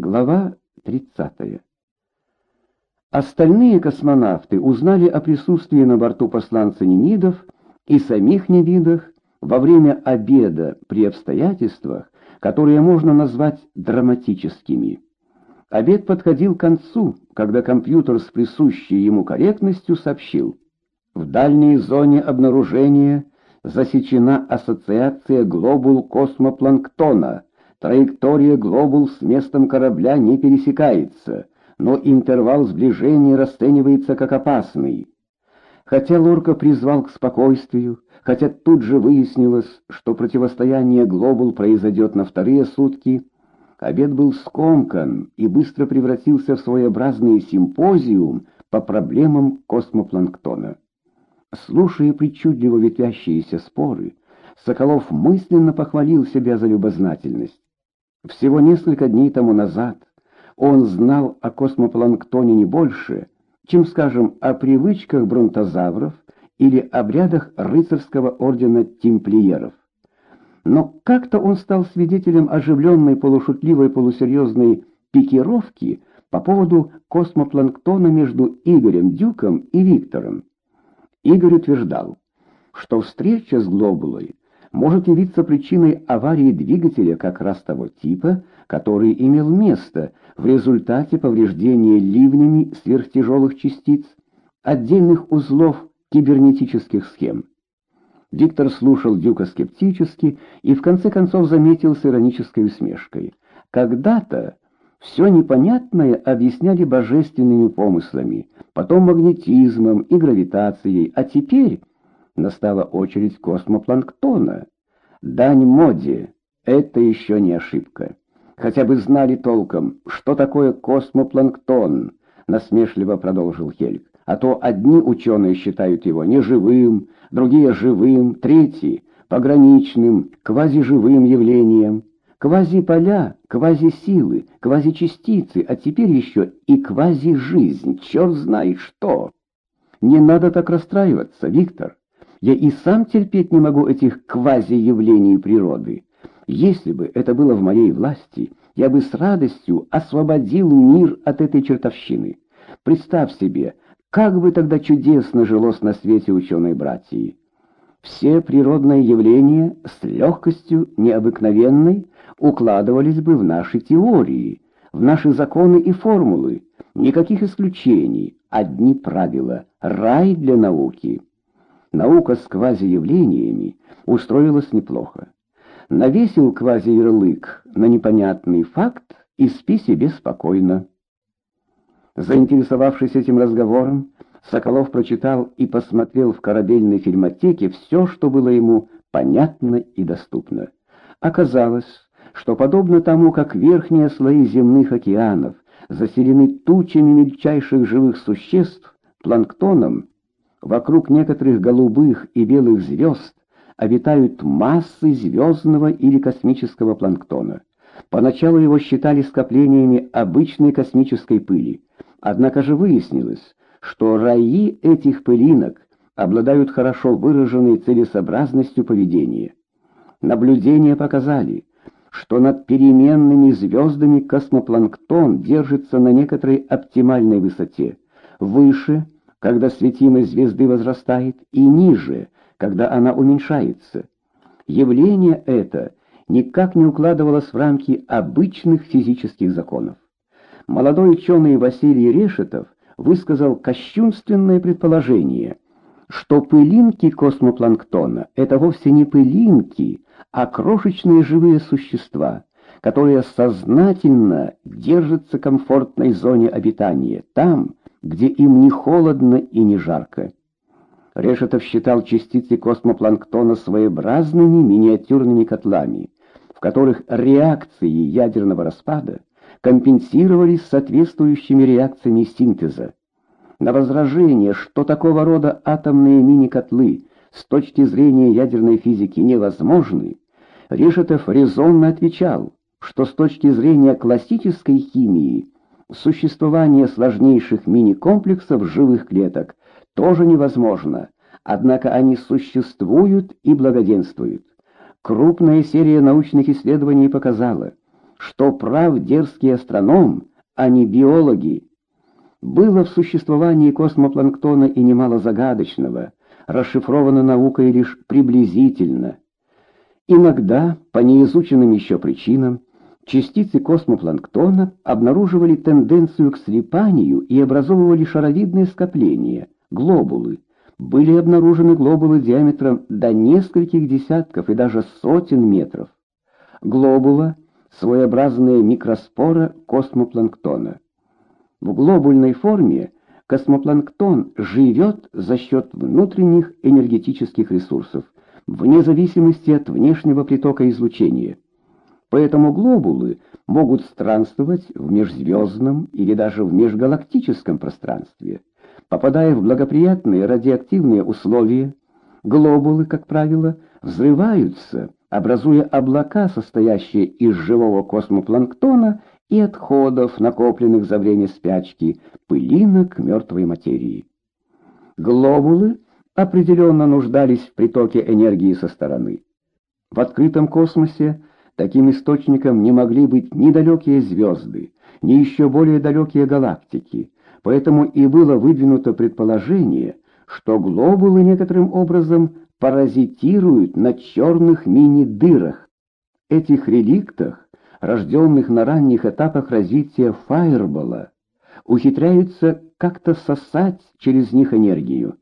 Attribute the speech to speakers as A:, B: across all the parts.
A: Глава 30. Остальные космонавты узнали о присутствии на борту посланца Немидов и самих Немидах во время обеда при обстоятельствах, которые можно назвать драматическими. Обед подходил к концу, когда компьютер с присущей ему корректностью сообщил. В дальней зоне обнаружения засечена ассоциация глобул космопланктона. Траектория глобул с местом корабля не пересекается но интервал сближения расценивается как опасный. Хотя Лорка призвал к спокойствию, хотя тут же выяснилось, что противостояние Глобул произойдет на вторые сутки, обед был скомкан и быстро превратился в своеобразный симпозиум по проблемам космопланктона. Слушая причудливо ветвящиеся споры, Соколов мысленно похвалил себя за любознательность. Всего несколько дней тому назад он знал о космопланктоне не больше, чем, скажем, о привычках бронтозавров или обрядах рыцарского ордена темплиеров. Но как-то он стал свидетелем оживленной полушутливой полусерьезной пикировки по поводу космопланктона между Игорем Дюком и Виктором. Игорь утверждал, что встреча с глобулой может явиться причиной аварии двигателя как раз того типа, который имел место в результате повреждения ливнями сверхтяжелых частиц, отдельных узлов кибернетических схем. Виктор слушал Дюка скептически и в конце концов заметил с иронической усмешкой. Когда-то все непонятное объясняли божественными помыслами, потом магнетизмом и гравитацией, а теперь настала очередь космопланктона. Дань моде — это еще не ошибка хотя бы знали толком, что такое космопланктон, насмешливо продолжил Хельг. А то одни ученые считают его неживым, другие живым, третьи пограничным, квазиживым явлением. Квазиполя, квазисилы, квазичастицы, а теперь еще и квазижизнь, черт знает что. Не надо так расстраиваться, Виктор. Я и сам терпеть не могу этих квазиявлений природы. Если бы это было в моей власти, я бы с радостью освободил мир от этой чертовщины. Представь себе, как бы тогда чудесно жилось на свете ученой братьи. Все природные явления с легкостью необыкновенной укладывались бы в наши теории, в наши законы и формулы. Никаких исключений, одни правила, рай для науки. Наука с квазиявлениями устроилась неплохо навесил квази-ярлык на непонятный факт и спи себе спокойно. Заинтересовавшись этим разговором, Соколов прочитал и посмотрел в корабельной фильмотеке все, что было ему понятно и доступно. Оказалось, что подобно тому, как верхние слои земных океанов заселены тучами мельчайших живых существ, планктоном, вокруг некоторых голубых и белых звезд обитают массы звездного или космического планктона. Поначалу его считали скоплениями обычной космической пыли, однако же выяснилось, что раи этих пылинок обладают хорошо выраженной целесообразностью поведения. Наблюдения показали, что над переменными звездами космопланктон держится на некоторой оптимальной высоте, выше, когда светимость звезды возрастает, и ниже, когда она уменьшается. Явление это никак не укладывалось в рамки обычных физических законов. Молодой ученый Василий Решетов высказал кощунственное предположение, что пылинки космопланктона — это вовсе не пылинки, а крошечные живые существа, которые сознательно держатся в комфортной зоне обитания, там, где им не холодно и не жарко. Решетов считал частицы космопланктона своеобразными миниатюрными котлами, в которых реакции ядерного распада компенсировались соответствующими реакциями синтеза. На возражение, что такого рода атомные мини-котлы с точки зрения ядерной физики невозможны, Решетов резонно отвечал, что с точки зрения классической химии существование сложнейших мини-комплексов живых клеток тоже невозможно, однако они существуют и благоденствуют. Крупная серия научных исследований показала, что прав дерзкий астроном, а не биологи. Было в существовании космопланктона и немало загадочного, расшифровано наукой лишь приблизительно. Иногда, по неизученным еще причинам, частицы космопланктона обнаруживали тенденцию к слипанию и образовывали шаровидные скопления, глобулы. Были обнаружены глобулы диаметром до нескольких десятков и даже сотен метров. Глобула — своеобразная микроспора космопланктона. В глобульной форме космопланктон живет за счет внутренних энергетических ресурсов, вне зависимости от внешнего притока излучения. Поэтому глобулы могут странствовать в межзвездном или даже в межгалактическом пространстве. Попадая в благоприятные радиоактивные условия, глобулы, как правило, взрываются, образуя облака, состоящие из живого космопланктона и отходов, накопленных за время спячки, пылинок мертвой материи. Глобулы определенно нуждались в притоке энергии со стороны. В открытом космосе таким источником не могли быть ни далекие звезды, ни еще более далекие галактики, поэтому и было выдвинуто предположение, что глобулы некоторым образом паразитируют на черных мини-дырах. Этих реликтах рожденных на ранних этапах развития фаербола, ухитряются как-то сосать через них энергию.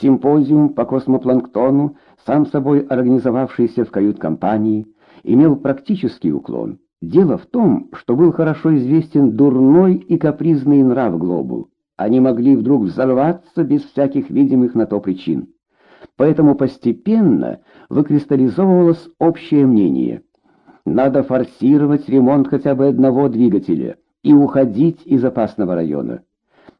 A: Симпозиум по космопланктону, сам собой организовавшийся в кают-компании, имел практический уклон. Дело в том, что был хорошо известен дурной и капризный нрав глобул. Они могли вдруг взорваться без всяких видимых на то причин. Поэтому постепенно выкристаллизовывалось общее мнение – надо форсировать ремонт хотя бы одного двигателя и уходить из опасного района.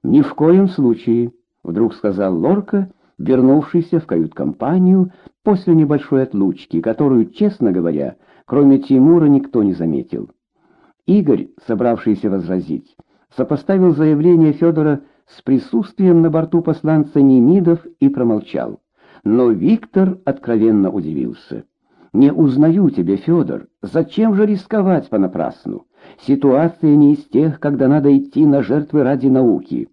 A: Ни в коем случае, вдруг сказал Лорка, вернувшийся в кают-компанию после небольшой отлучки, которую, честно говоря, кроме Тимура никто не заметил. Игорь, собравшийся возразить, сопоставил заявление Федора с присутствием на борту посланца Немидов и промолчал. Но Виктор откровенно удивился. «Не узнаю тебя, Федор. Зачем же рисковать понапрасну? Ситуация не из тех, когда надо идти на жертвы ради науки».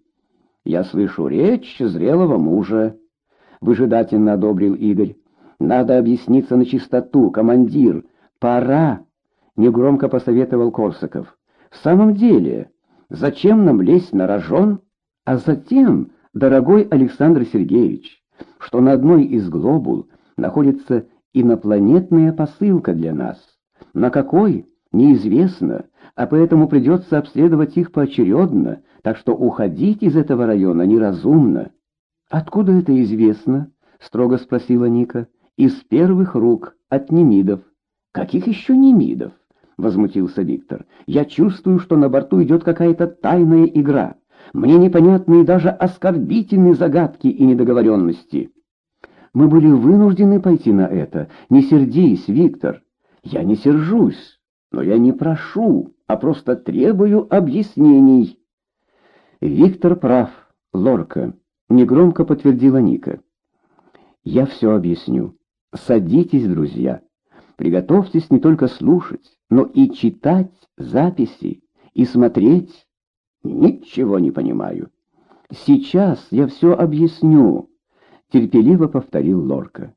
A: «Я слышу речь зрелого мужа», — выжидательно одобрил Игорь. «Надо объясниться на чистоту, командир. Пора», — негромко посоветовал Корсаков. «В самом деле, зачем нам лезть на рожон? А затем, дорогой Александр Сергеевич, что на одной из глобул находится инопланетная посылка для нас. На какой? Неизвестно, а поэтому придется обследовать их поочередно, так что уходить из этого района неразумно. «Откуда это известно?» — строго спросила Ника. «Из первых рук, от немидов». «Каких еще немидов?» — возмутился Виктор. «Я чувствую, что на борту идет какая-то тайная игра. Мне непонятны даже оскорбительные загадки и недоговоренности». Мы были вынуждены пойти на это. Не сердись, Виктор. Я не сержусь, но я не прошу, а просто требую объяснений. Виктор прав, Лорка, негромко подтвердила Ника. Я все объясню. Садитесь, друзья. Приготовьтесь не только слушать, но и читать записи и смотреть. Ничего не понимаю. Сейчас я все объясню терпеливо повторил Лорка.